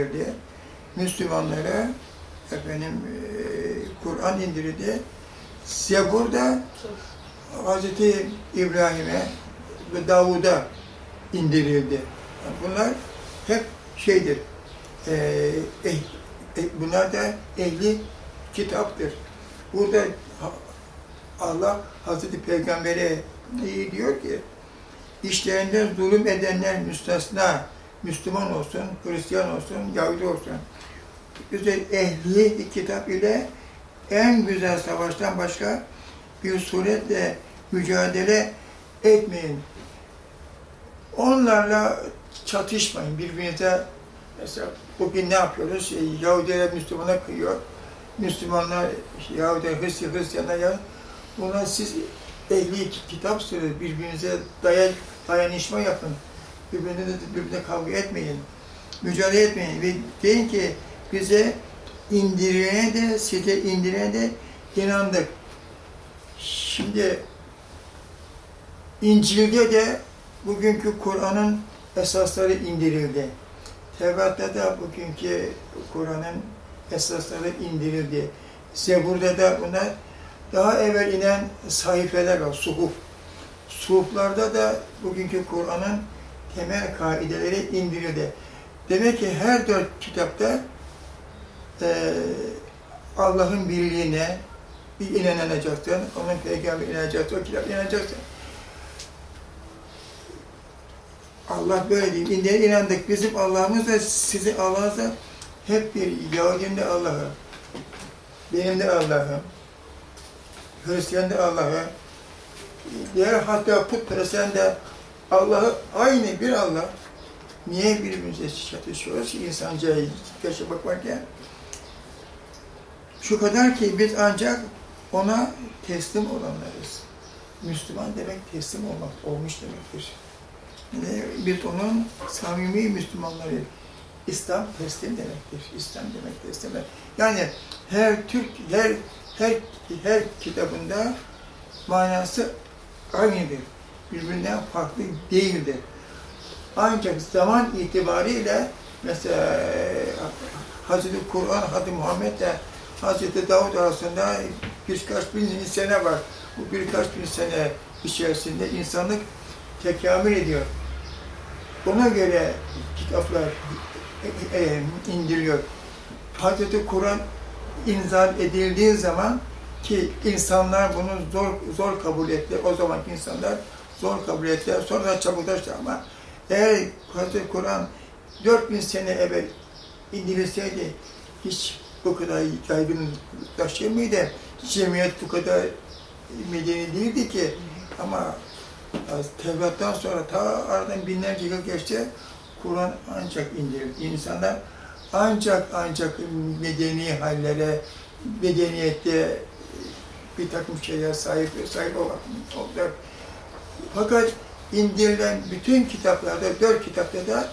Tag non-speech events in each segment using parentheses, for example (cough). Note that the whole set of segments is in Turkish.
indirdi. Müslümanlara efendim e, Kur'an indirildi. Zebur'da Hazreti İbrahim'e ve Davud'a indirildi. Bunlar hep şeydir. E, eh, eh, bunlar da ehli kitaptır. Burada Allah Hazreti Peygamber'e diyor ki işlerinden zulüm edenler müstesna, Müslüman olsun, Hristiyan olsun, Yahudi olsun. Güzel ehli kitap ile en güzel savaştan başka bir suretle mücadele etmeyin. Onlarla çatışmayın birbirinize. Mesela bugün ne yapıyoruz? E, Yahudiler Müslümana kıyıyor. Müslümanlar Yahudiler Hristiyan, Hristiyanlar ya. Buna siz ehli kitapsınız. Birbirinize dayan, dayanışma yapın. Birbirine, birbirine kavga etmeyin. Mücadele etmeyin. Ve deyin ki bize indirene de size indirene de inandık. Şimdi İncil'de de bugünkü Kur'an'ın esasları indirildi. Tevrat'ta da bugünkü Kur'an'ın esasları indirildi. Zebur'da da buna daha evvel inen sayfeler var, suhuf. Suhuflarda da bugünkü Kur'an'ın temel kaideleri indirildi. Demek ki her dört kitapta eee Allah'ın birliğine bir inanacaksın, onun peygamberi inanacaksın, o kitap inanacaksın. Allah böyle değil. İndiğine inandık. Bizim Allah'ımız da sizin Allah'ınız da hep bir. Yahudinin de Allah'ı. Benim de Allah'ım. Hristiyan da Allah'ı. Diğer hatta putperestlerin de Allah'ı aynı bir Allah. Niye birbirimize çatışıyoruz ki insanca yaşamak varken? Şu kadar ki biz ancak ona teslim olanlarız. Müslüman demek teslim olmak, olmuş demektir. Ne? Biz onun samimi Müslümanları. İslam teslim demektir. İslam demek teslim. Yani her Türk, her her her kitabında manası aynıdır. Birbirinden farklı değildir. Ancak zaman itibariyle mesela Hazreti Kur'an, Hazreti Muhammed ile Hazreti Davud arasında birkaç bin sene var. Bu birkaç bin sene içerisinde insanlık tekamül ediyor. Ona göre kitaplar e, e, indiriliyor. Hazreti Kur'an inzal edildiği zaman ki insanlar bunu zor zor kabul etti. O zamanki insanlar zor kabul ettiler. Sonra çabuklaştı ama eğer Hazreti Kur'an 4000 sene evvel indirilseydi hiç bu kadar yaygınlaşır mıydı? Cemiyet bu kadar medeni değildi ki. Ama Tevrat'tan sonra ta aradan binlerce yıl geçti. Kur'an ancak indirildi. İnsanlar ancak ancak medeni hallere, medeniyette bir takım şeyler sahip sahip oldular. Fakat indirilen bütün kitaplarda, dört kitapta da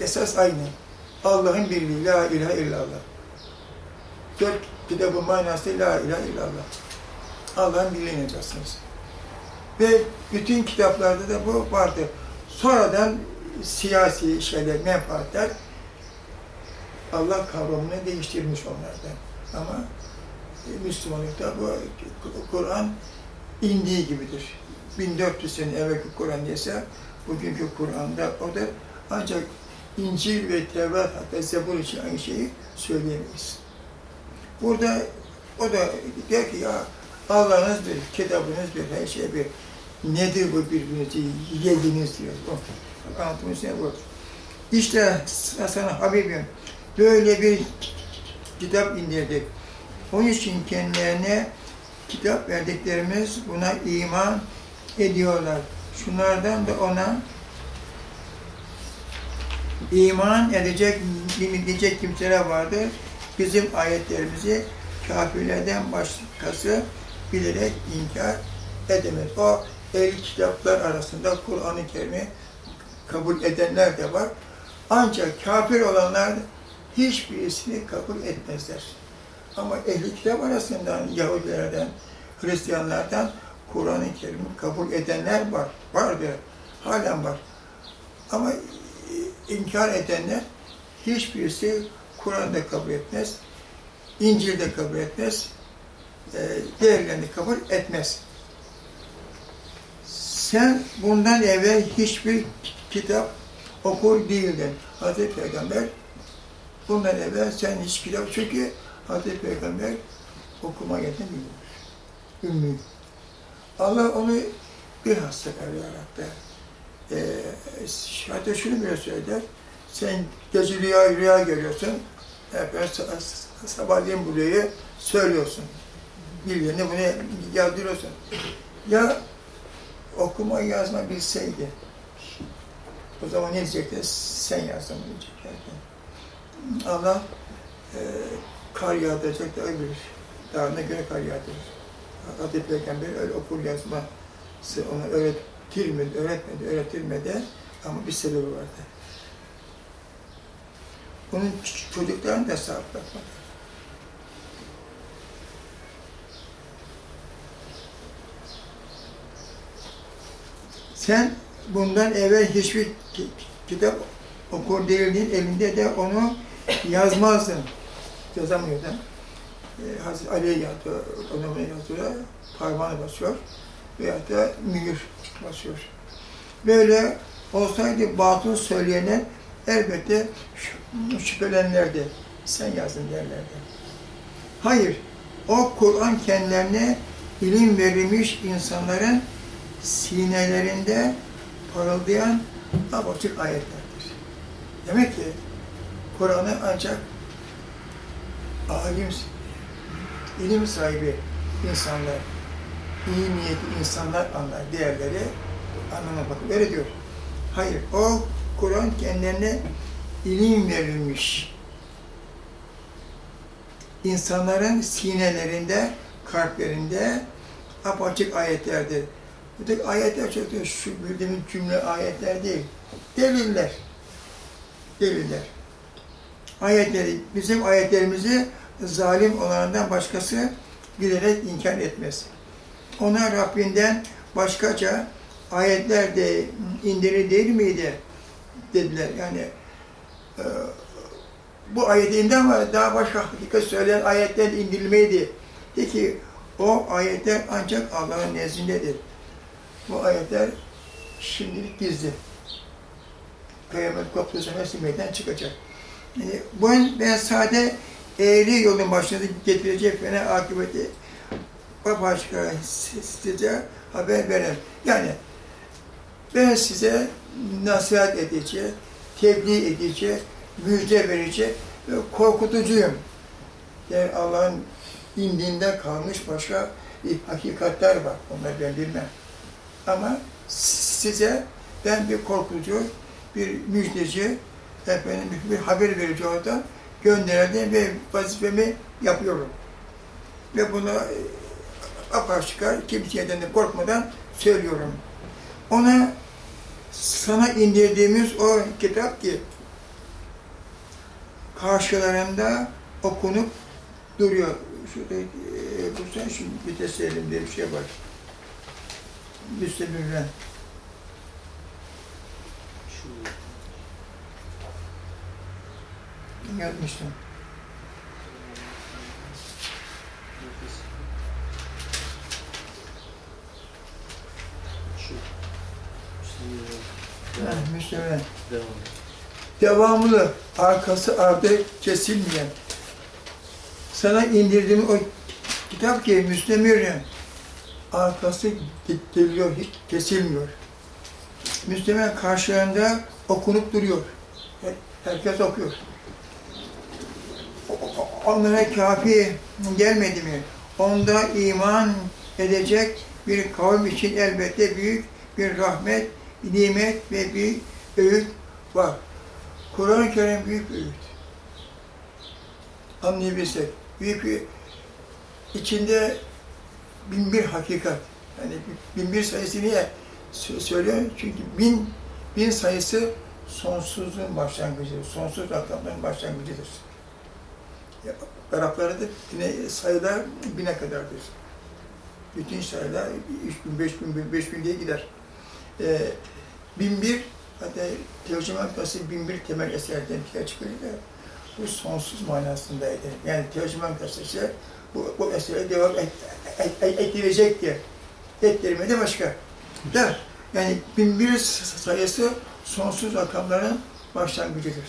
esas aynı. Allah'ın birliği, la ilahe illallah. Dört kitabın manası la ilahe illallah. Allah'ın birliğine inanacaksınız. Ve bütün kitaplarda da bu vardır. Sonradan siyasi şeyler, menfaatler Allah kavramını değiştirmiş onlardan. Ama Müslümanlıkta bu Kur'an indiği gibidir. 1400 sene evvelki Kur'an ise bugünkü Kur'an'da o da ancak İncil ve Tevrat hatta Zebur için aynı şeyi söyleyemeyiz. Burada o da der ki ya Allah'ınız bir, kitabınız bir, her şey bir. Nedir bu birbirinizi yediniz diyor. O anlatımız ne bu? İşte sana Habibim böyle bir kitap indirdik. Onun için kendilerine kitap verdiklerimiz buna iman ediyorlar. Şunlardan da ona iman edecek, dinleyecek kimseler vardır. Bizim ayetlerimizi kafirlerden başkası bilerek inkar edemez. O el kitaplar arasında Kur'an-ı Kerim'i kabul edenler de var. Ancak kafir olanlar hiçbirisini kabul etmezler. Ama ehli kitap arasından Yahudilerden, Hristiyanlardan Kur'an-ı Kerim'i kabul edenler var. Vardır. Halen var. Ama inkar edenler hiçbirisi Kur'an'da kabul etmez, İncil'de kabul etmez, e, diğerlerini kabul etmez. Sen bundan evvel hiçbir kitap okur değildin. Hazreti Peygamber bundan evvel sen hiç kitap çünkü Hazreti Peygamber okuma yetenmiyor. Ümmi. Allah onu bir hasta yarattı. Ee, hatta şunu bile söyler, sen gece rüya, rüya görüyorsun, efendim, sabahleyin bu rüyayı söylüyorsun. Birilerine bunu yazdırıyorsun. Ya okuma yazma bilseydi, o zaman ne diyecekti? Sen yazdın bunu diyeceklerdi. Allah e, kar yağdıracak da öbür dağına göre kar yağdırır. Hazreti Peygamber öyle okur yazması ona öğretilmedi, öğretmedi, öğretilmedi ama bir sebebi vardı. Onun çocuklarını da bırakmadı. Sen bundan evvel hiçbir kitap okur değildin, elinde de onu yazmazdın. Yazamıyordun. Ee, Hazreti Ali'ye yazıyor, onu yazıyor, parmağını basıyor veyahut da mühür basıyor. Böyle olsaydı batıl söyleyenler elbette şüphelenirlerdi. Sen yazdın derlerdi. Hayır, o Kur'an kendilerine ilim verilmiş insanların sinelerinde parıldayan apaçık ayetlerdir. Demek ki Kur'an'ı ancak alim, ilim sahibi insanlar, iyi niyetli insanlar anlar, diğerleri anlamına bakıp öyle diyor. Hayır, o Kur'an kendilerine ilim verilmiş. İnsanların sinelerinde, kalplerinde apaçık ayetlerdir. Bu tek ayetler diyor, şu bildiğimiz cümle ayetler değil. Deliller. Deliller. Ayetleri, bizim ayetlerimizi zalim olanından başkası bilerek inkar etmez. Ona Rabbinden başkaca ayetler de indirir değil miydi? Dediler. Yani e, bu ayeti indi ama daha başka hakikat söyleyen ayetler indirilmeydi. De ki o ayetler ancak Allah'ın nezdindedir. Bu ayetler şimdilik gizli. Kıyamet koptuğu zaman meydan çıkacak. Yani ben, ben sade eğri yolun başına getirecek fena akıbeti bambaşka size haber verem. Yani ben size nasihat edici, tebliğ edici, müjde verici ve korkutucuyum. Yani Allah'ın indiğinde kalmış başka hakikatler var. Onları ben bilmem. Ama size ben bir korkutucu, bir müjdeci, efendim bir haber verici orada gönderildim ve vazifemi yapıyorum. Ve bunu apaçık kimseden de korkmadan söylüyorum. Ona sana indirdiğimiz o kitap ki karşılarında okunup duruyor. Şurada e, bulsan şimdi vites elimde bir şey var. Müstemirren. Yazmıştım. Yani Müslüman. Devam. Devamlı, arkası ardı kesilmeyen. Sana indirdiğim o kitap ki Müslüman arkası geliyor, hiç kesilmiyor. Müslüman karşılarında okunup duruyor. Herkes okuyor. Onlara kafi gelmedi mi? Onda iman edecek bir kavim için elbette büyük bir rahmet, nimet ve bir öğüt var. Kur'an-ı Kerim büyük bir öğüt. Anlayabilsek. Büyük bir içinde bin bir hakikat. Yani bin bir sayısı niye söylüyor? Çünkü bin, bin sayısı sonsuzluğun başlangıcıdır. Sonsuz rakamların başlangıcıdır. Araplarda da yine sayılar bine kadardır. Bütün sayılar üç bin, beş bin, beş bin diye gider. Bin bir Hatta tercüman kası bin bir temel eserden ortaya çıkıyor da bu sonsuz manasındaydı. Yani tercüman kasası bu, bu esere devam et, et, et, ettirecektir. Ettirmedi başka. Da yani bin bir sayısı sonsuz rakamların başlangıcıdır.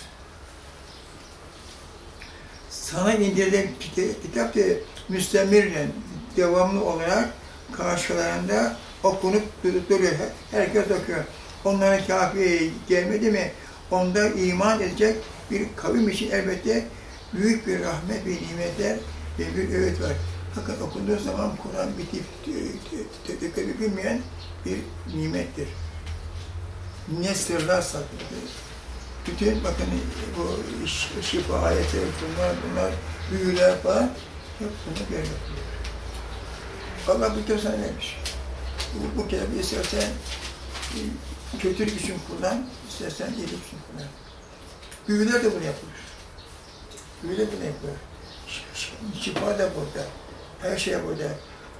Sana indirilen kita- kitap da müstemirle devamlı olarak karşılarında okunup dur- duruyor. Herkes okuyor. Onlara kafi gelmedi mi? Onda iman edecek bir kavim için elbette büyük bir rahmet ve nimetler ve bir öğüt var. Fakat okunduğu zaman Kur'an bitip tefekkürü bilmeyen bir nimettir. Ne sırlar saklıdır. Bütün bakın bu şi- şifa ayeti, bunlar, bunlar, büyüler falan hep bunu böyle yapıyor. Allah bu sana vermiş. Bu, bu kitabı istersen kötülük için kullan, istersen iyilik için kullan. Büyüler de bunu yapıyor. Büyüler bunu yapıyor. Şifa da burada. Her şey burada.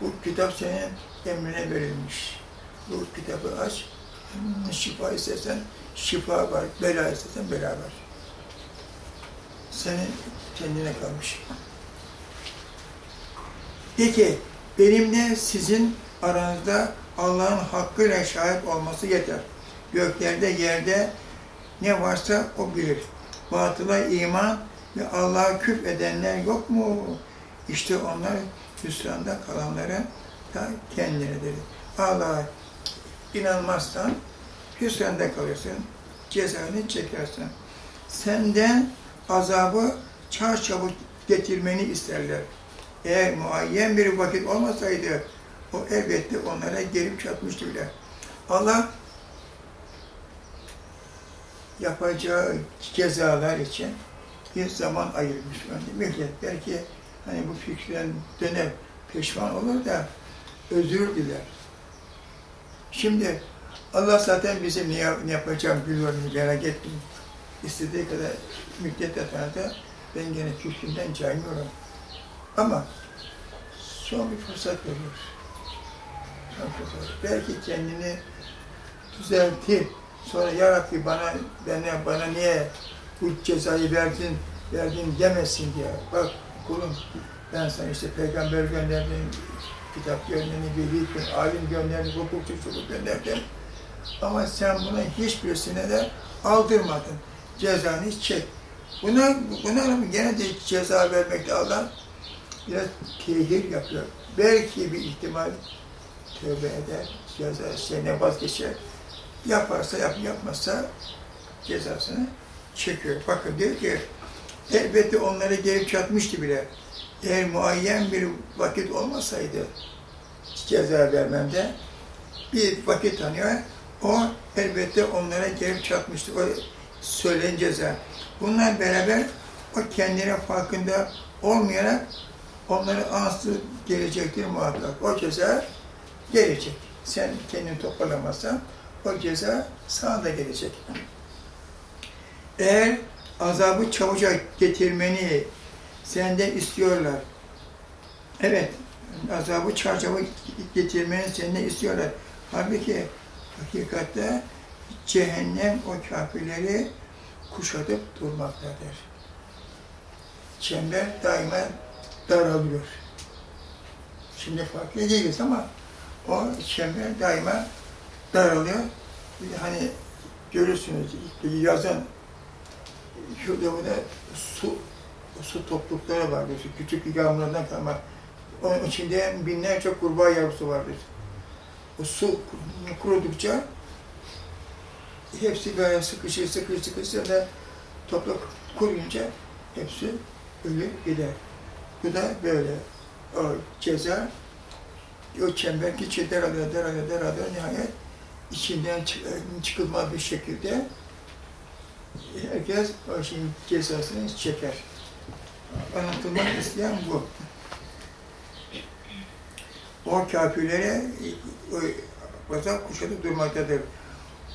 Bu kitap senin emrine verilmiş. Bu kitabı aç. Hmm, Şifa istersen şifa var. Bela istersen bela var. Senin kendine kalmış. De ki, benimle sizin aranızda Allah'ın hakkıyla şahit olması yeter. Göklerde, yerde ne varsa o bilir. Batıla iman ve Allah'a küf edenler yok mu? İşte onlar hüsranda kalanlara da kendileridir. Allah'a inanmazsan hüsranda kalırsın, cezanı çekersin. Senden azabı çarçabuk getirmeni isterler. Eğer muayyen bir vakit olmasaydı o elbette onlara gelip çatmıştı bile. Allah yapacağı cezalar için bir zaman ayırmış önce. Mühlet belki hani bu fikren döner pişman olur da özür diler. Şimdi Allah zaten bizim ne, ne yapacağım biliyor merak etmeyin. İstediği kadar müddet atarda ben gene küfründen caymıyorum. Ama son bir fırsat veriyor. Belki kendini düzeltir. Sonra ya bana, bana, bana niye bu cezayı verdin, verdin demesin diye. Bak kulum ben sana işte peygamber gönderdim, kitap gönderdim, veli, alim gönderdim, hukukçu çocuk gönderdim. Ama sen buna hiçbirisine de aldırmadın. Cezanı çek. Buna, buna gene de ceza vermekte Allah biraz tehir yapıyor. Belki bir ihtimal tövbe eder, ceza şeyine vazgeçer. Yaparsa yap, yapmazsa cezasını çekiyor. Bakın diyor ki, elbette onlara gelip çatmıştı bile. Eğer muayyen bir vakit olmasaydı ceza vermemde bir vakit tanıyor. O elbette onlara gelip çatmıştı. O söylenen ceza. Bunlar beraber o kendine farkında olmayarak onları ansız gelecektir muhakkak. O ceza gelecek. Sen kendini toparlamazsan o ceza sana da gelecek. Eğer azabı çabucak getirmeni senden istiyorlar. Evet, azabı çarçabuk getirmeni senden istiyorlar. Halbuki hakikatte cehennem o kafirleri kuşatıp durmaktadır. Çember daima daralıyor. Şimdi farklı değiliz ama o çember daima daralıyor. Bir Hani görürsünüz yazın şurada burada su su toplulukları vardır. Küçük yağmurlardan kalma. Onun içinde binlerce kurbağa yavrusu vardır. O su kurudukça hepsi böyle sıkışır, sıkışır, sıkışır da toprak kuruyunca hepsi ölür gider. Bu da böyle. O ceza, o çember gitçe daralıyor, daralıyor, daralıyor. Nihayet içinden çık- çıkılmaz bir şekilde herkes o şeyin cezasını çeker. Anlatılmak isteyen bu. O kafirlere o azap kuşatıp durmaktadır.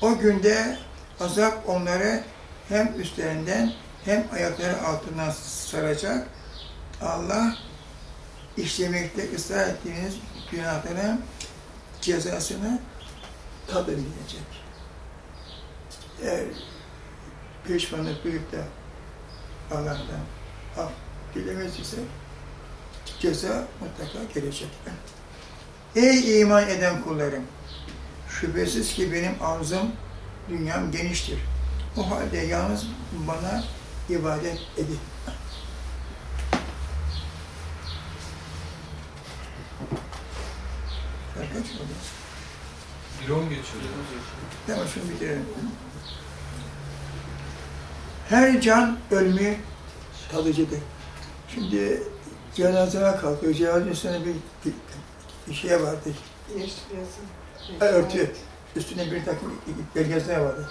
O günde azap onları hem üstlerinden hem ayakları altından saracak. Allah işlemekte ısrar ettiğiniz günahların cezasını tadın diyecek. eğer pişmanlık duyup da Allah'tan af dilemez ise ceza mutlaka gelecek. Ey iman eden kullarım! Şüphesiz ki benim arzum, dünyam geniştir. O halde yalnız bana ibadet edin. Kaç oldu? Bir on geçiyor. Tamam şunu bitirelim. Her can ölümü tadıcıdır. Şimdi cenazeme kalkıyor. Cenazenin üstüne bir, bir, bir şey vardı. Örtü. Üstüne bir takım belgesine vardı.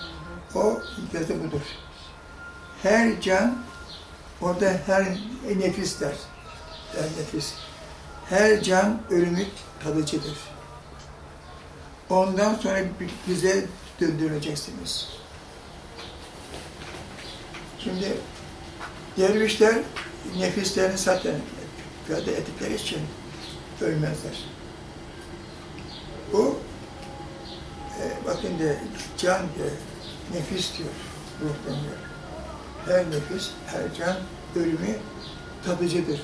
O yazı budur. Her can, orada her nefis der. Her nefis. Her can ölümü tadıcıdır. Ondan sonra bize döndüreceksiniz. Şimdi dervişler nefislerini zaten ifade ettikleri için ölmezler. Bu e, bakın de can diyor, nefis diyor, ruh deniyor. Her nefis, her can ölümü tadıcıdır.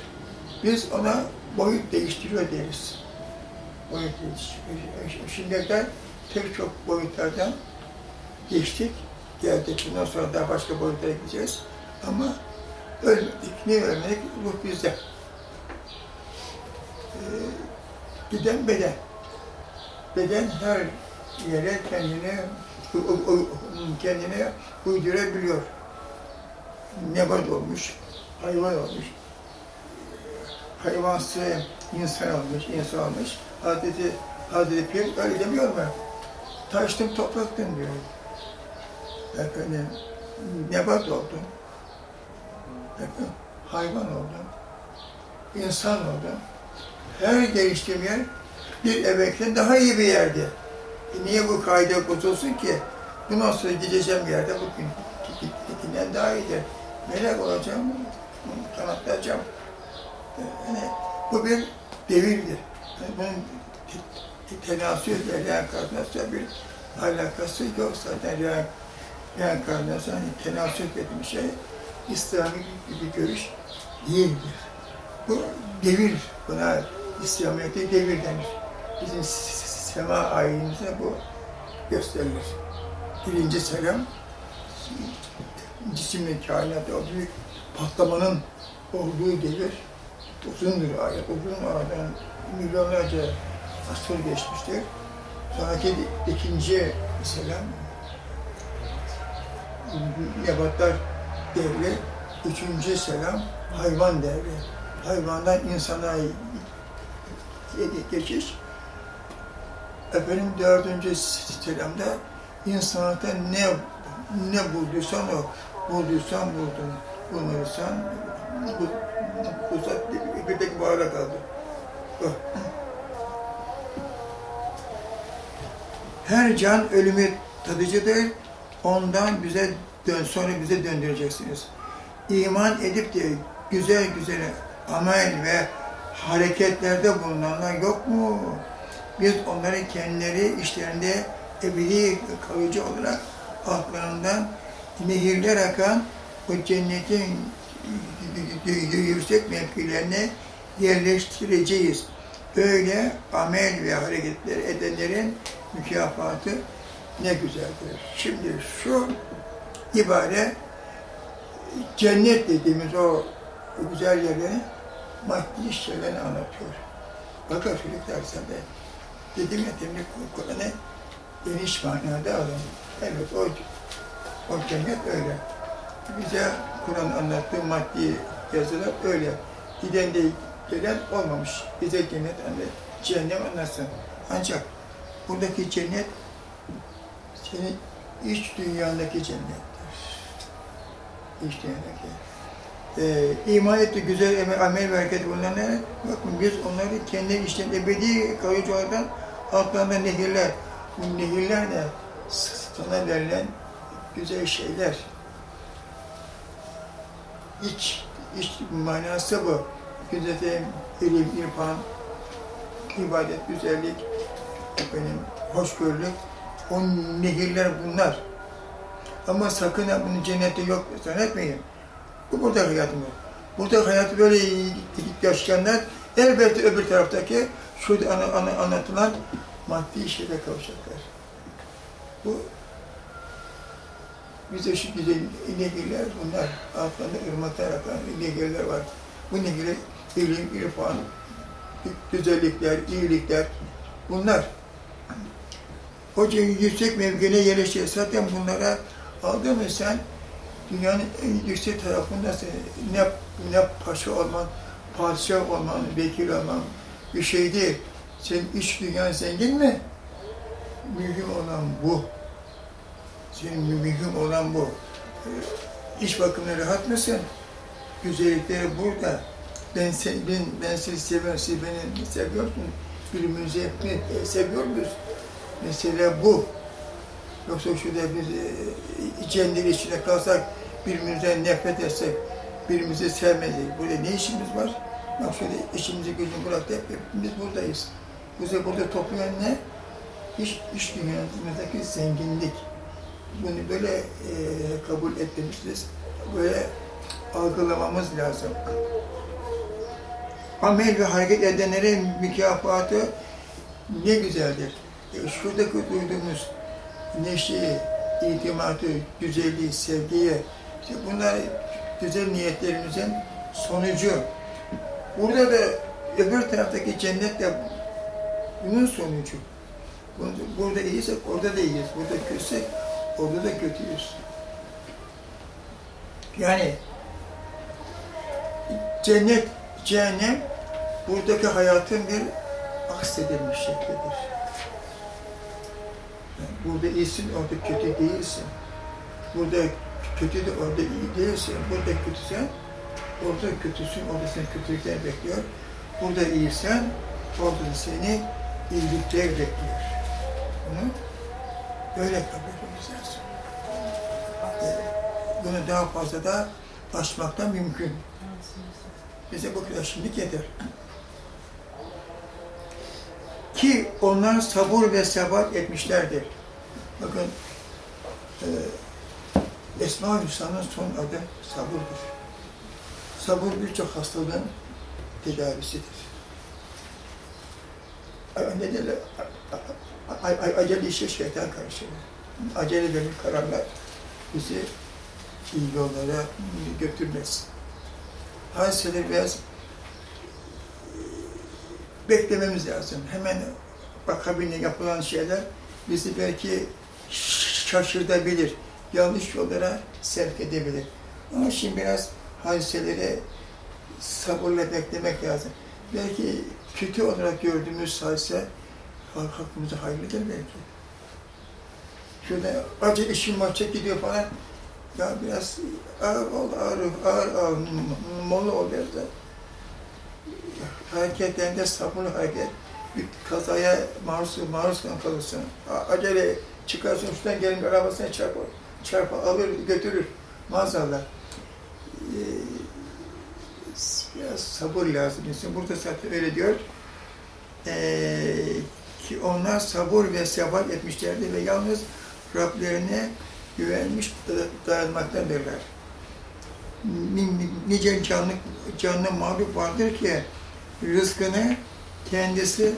Biz ona boyut değiştiriyor deriz. Boyut değiştiriyor. Şimdiye kadar pek çok boyutlardan geçtik, geldik. Bundan sonra daha başka boyutlara gideceğiz. Ama ölmedik. Niye ölmedik? Ruh bizde. Ee, giden beden. Beden her yere kendini kendine uydurabiliyor. Nebat olmuş, hayvan olmuş, hayvansı insan olmuş, insan olmuş. Hazreti, Hazreti Pir öyle demiyor mu? Taştım, topraktım diyor. Efendim, nebat oldum. Efendim, hayvan oldum. insan oldum. Her geliştiğim yer bir emekten daha iyi bir yerdi. E niye bu kaide bozulsun ki? Bundan sonra gideceğim yerde bugün gittiğinden daha iyidir. Melek olacağım, kanatlayacağım. Yani bu bir devirdir. Yani bunun tenasül ve bir alakası yok zaten. Re reenkarnasyon, yani tenasül dediğim şey İslami bir görüş değildir. Bu devir, buna İslamiyet'te devir denir. Bizim sema ayinimizde bu gösterilir. Birinci selam, cismin kainatta o büyük patlamanın olduğu devir uzundur ayet. Uzun aradan milyonlarca asır geçmiştir. Sonraki ikinci selam nebatlar devri, üçüncü selam hayvan devri. Hayvandan insana geçiş. Efendim dördüncü selamda insanlıkta ne ne bulduysan o, bulduysan buldun, bulmadıysan bu, zat bir tek bağla kaldı. Her can ölümü tadıcıdır, ondan bize dön, sonra bize döndüreceksiniz. İman edip de güzel güzel amel ve hareketlerde bulunanlar yok mu? Biz onları kendileri işlerinde ebedi kalıcı olarak altlarından nehirler akan o cennetin yüksek mevkilerine yerleştireceğiz. Böyle amel ve hareketler edenlerin mükafatı ne güzeldir. Şimdi şu ibare cennet dediğimiz o güzel yerleri maddi şeylerini anlatıyor. Bakın çocuklar sen de dedim ya demin Kur'an'ı geniş manada alın. Evet o, o cennet öyle. Bize Kur'an anlattığı maddi yazılar öyle. Giden de gelen olmamış. Bize cennet anlat, cehennem anlatsın. Ancak buradaki cennet senin iç dünyandaki cennettir. İç dünyadaki. Ee, iman etti, güzel amel ve hareket bulunanlara, bakın biz onları kendi işlerinde ebedi kalıcı olarak altlarında nehirler. Bu nehirler de sana verilen güzel şeyler. İç, iç manası bu. Güzel ilim, irfan, ibadet, güzellik, efendim, hoşgörülük, o nehirler bunlar. Ama sakın ha bunun cennette yok zannetmeyin. Bu burada hayatımız. Burada hayatı böyle yaşayanlar elbette öbür taraftaki şurada ana, ana, anlatılan maddi şeyle kavuşacaklar. Bu bize şu güzel nehirler bunlar. Altlarında ırmaklar akan nehirler var. Bu nehirler ilim, irfan, güzellikler, iyilikler bunlar. Hoca yüksek mevkine yerleşiyor. Zaten bunlara aldın mı sen dünyanın en yüksek tarafındasın. Ne, ne paşa olman, padişah olman, vekil olman bir şey değil. Senin iç dünyan zengin mi? Mühim olan bu. Senin mühim olan bu. Ee, İş bakımına rahat mısın? Güzellikleri burada. Ben, sen, ben, ben seni seviyorum, siz beni seviyorsun. Birbirimizi hep e, seviyor muyuz? Mesele bu. Yoksa şurada biz e, cennet içinde kalsak, birbirimizden nefret etsek, birbirimizi sevmezdik. Burada ne işimiz var? Bak şöyle işimizi gücümüzü bıraktık, hep hepimiz buradayız. Bize burada toplayan ne? İş, iş dünyasındaki zenginlik. Bunu böyle e, kabul etmemiz, böyle algılamamız lazım. Amel ve hareket edenlere mükafatı ne güzeldir. E, şuradaki duyduğumuz neşeyi, itimatı, güzelliği, sevgiyi, işte bunlar güzel niyetlerimizin sonucu. Burada da öbür taraftaki cennet de bunun sonucu. Burada iyiysek orada da iyiyiz. Burada kötüsek orada da kötüyüz. Yani cennet, cehennem buradaki hayatın bir aksedilmiş şeklidir. Yani burada iyisin, orada kötü değilsin. Burada kötü de orada iyi değilsin. Burada kötüsen, orada kötüsün, orada seni kötülükler bekliyor. Burada iyisen, orada da seni iyilikler bekliyor. Bunu böyle kabul etmemiz lazım. Bunu daha fazla da aşmaktan mümkün. Bize bu kadar şimdilik yeter. Ki onlar sabır ve sebat etmişlerdir. Bakın, e, Esma-ı Hüsna'nın son adı sabırdır. Sabır birçok hastalığın tedavisidir. Ne derler? Acele işe şeytan karışır. Acele verilir kararlar bizi iyi yollara götürmez. Hadiseleri biraz beklememiz lazım. Hemen akabinde yapılan şeyler bizi belki şaşırtabilir, yanlış yollara sevk edebilir. Ama şimdi biraz hadiseleri sabırla beklemek lazım. Belki kötü olarak gördüğümüz hadise hakkımıza hayırlıdır belki. Şöyle acı işim var, çek gidiyor falan. Ya biraz ağır ol, ağır, ağır, ağır, molla ol biraz da. Hareketlerinde sabırlı hareket, bir kazaya maruz, maruz kalırsın. Acele çıkarsın, üstten gelin arabasına çarpar, çarpar, alır, götürür maazallah. Ee, biraz sabır lazım. İnsan burada zaten öyle diyor. Ee, ki onlar sabır ve sebat etmişlerdi ve yalnız Rablerine güvenmiş dayanmaktadırlar. Nice canlı, canlı mağlup vardır ki rızkını kendisi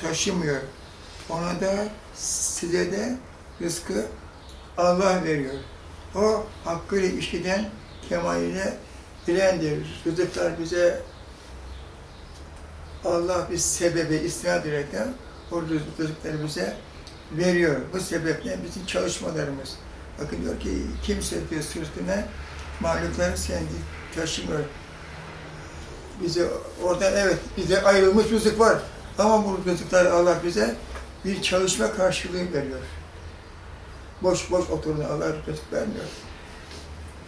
taşımıyor. Ona da size de rızkı Allah veriyor. O hakkıyla işiten kemaline bilendir. Rızıklar bize Allah bir sebebe istinad ederekten o rızıkları bize veriyor. Bu sebeple bizim çalışmalarımız. Bakın diyor ki kimse diyor sırtına mahlukları sen taşımıyor. Bize orada evet bize ayrılmış rızık var. Ama bu rızıkları Allah bize bir çalışma karşılığı veriyor. Boş boş oturun Allah rızık vermiyor.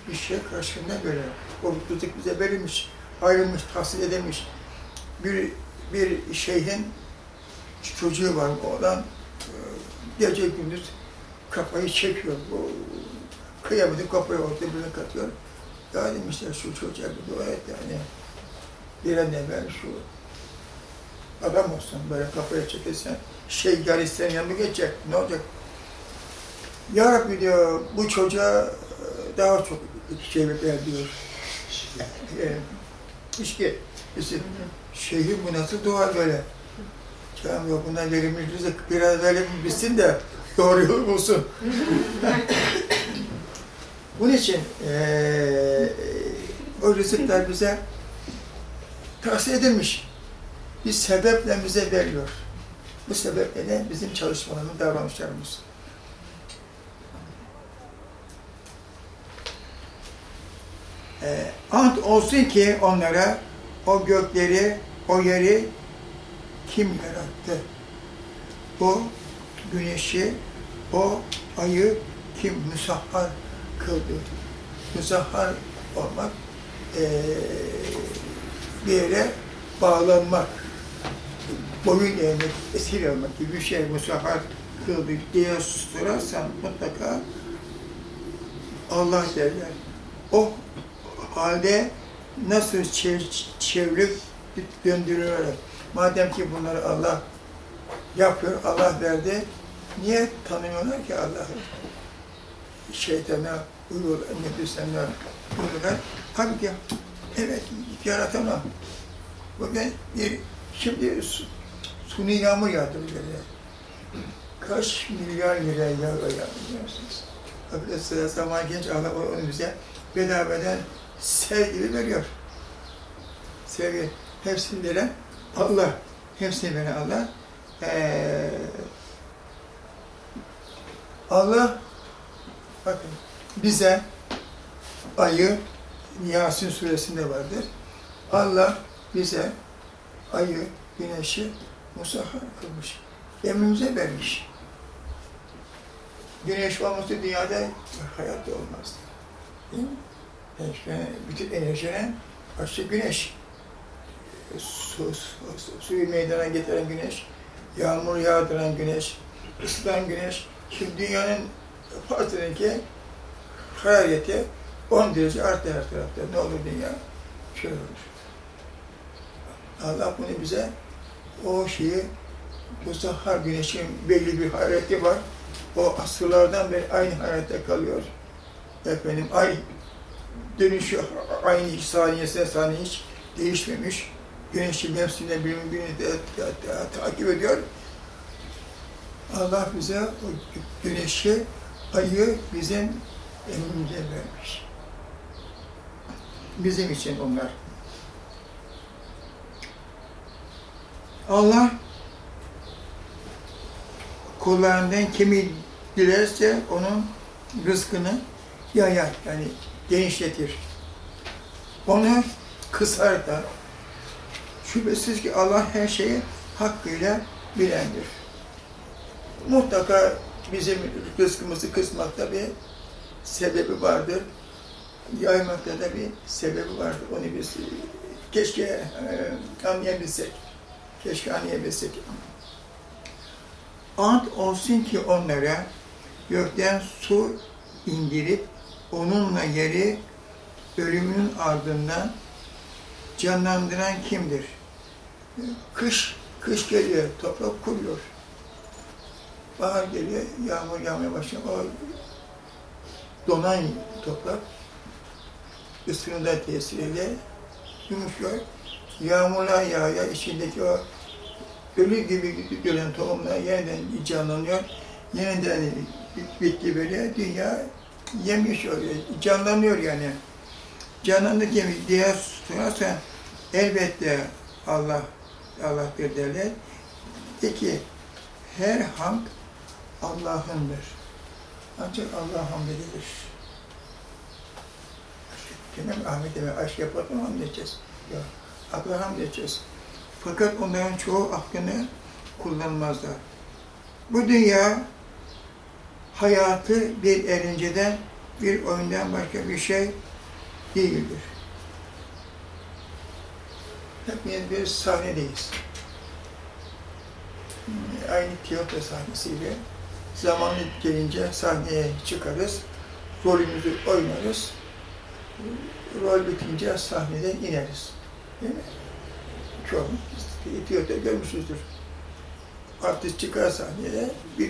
Bir şey karşılığında veriyor. O rızık bize verilmiş, ayrılmış, tahsil edilmiş. Bir, bir şeyhin çocuğu var, oradan gece gündüz kafayı çekiyor. O kıyameti kafayı ortaya birine katıyor. Ya demişler şu çocuğa bir dua et yani. Bir an evvel şu adam olsun böyle kafaya çekilsen şey garisten yanına geçecek. Ne olacak? Ya Rabbi diyor, bu çocuğa daha çok şey ver diyor. E, İşte, işte, şehir bu nasıl doğar böyle? Canım yok bundan verilmiş rızık biraz böyle bitsin de doğru yol bulsun. (laughs) Bunun için eee o rızıklar bize tahsil edilmiş. Bir sebeple bize veriyor. Bu sebeple de bizim çalışmalarımız, davranışlarımız. Ee, ant olsun ki onlara o gökleri, o yeri kim yarattı? O güneşi, o ayı kim müsahhar kıldı? Müsahhar olmak, eee, bir yere bağlanmak, boyun eğmek, esir almak gibi bir şey müsahhar kıldı diye sorarsan mutlaka Allah derler. O halde nasıl çev- çevrip döndürüyorlar. Madem ki bunları Allah yapıyor, Allah verdi, niye tanımıyorlar ki Allah'ı? Şeytana uyuyorlar, nefislerine uyuyorlar. Halbuki evet yaratamam. Bugün bir, şimdi su, suni yağmur yağdırıyor ya. Kaç milyar lira yağ yağdırıyorsunuz. Tabii sıra zaman genç Allah onu bize bedavadan sel gibi veriyor. Sevgi, hepsini veren Allah. Hepsini veren Allah. Ee, Allah bakın bize ayı Yasin suresinde vardır. Allah bize ayı, güneşi musahhar kılmış. Emrimize vermiş. Güneş olmasa dünyada hayatta olmazdı. Değil mi? Yani bütün enerjinin başta güneş. Su, su, su, suyu meydana getiren güneş, yağmur yağdıran güneş, ısıtan güneş. Şimdi dünyanın farkındaki harareti 10 derece arttı her tarafta. Ne olur dünya? Şöyle olur. Allah bunu bize o şeyi Muzahhar güneşin belli bir harareti var. O asırlardan beri aynı hararette kalıyor. Efendim ay dönüşü aynı saniyesine saniye hiç değişmemiş. Birbirini de, de, de, takip ediyor. Allah bize o güneşi, ayı bizim emrimize vermiş. Bizim için onlar. Allah kullarından kimi dilerse onun rızkını yayar, yani genişletir. Onu kısar da. Şüphesiz ki Allah her şeyi hakkıyla bilendir. Mutlaka bizim rızkımızı kısmakta bir sebebi vardır. Yaymakta da bir sebebi vardır. Onu biz keşke e, anlayabilsek. Keşke anlayabilsek. Ant olsun ki onlara gökten su indirip onunla yeri ölümünün ardından canlandıran kimdir? Kış, kış geliyor, toprak kuruyor. Bahar geliyor, yağmur yağmaya başlıyor. O donan toprak ısının da tesiriyle yumuşuyor. Yağmurlar yağıyor, içindeki o ölü gibi gören tohumlar yeniden canlanıyor. Yeniden bitki böyle dünya yemiş oluyor, canlanıyor yani. Canlandı gibi diye sorarsa elbette Allah Allah'tır derler. Peki her hamd Allah'ındır. Ancak Allah hamd edilir. Cenab-ı Ahmet'e aşk yaparken hamd edeceğiz. Yok. Akla hamd edeceğiz. Fakat onların çoğu aklını kullanmazlar. Bu dünya hayatı bir eğlenceden, bir oyundan başka bir şey değildir. Hepimiz bir sahnedeyiz. Aynı tiyatro sahnesiyle zamanı gelince sahneye çıkarız, rolümüzü oynarız, rol bitince sahneden ineriz. Değil mi? Çoğumuz tiyatro görmüşüzdür. Artist çıkar sahneye,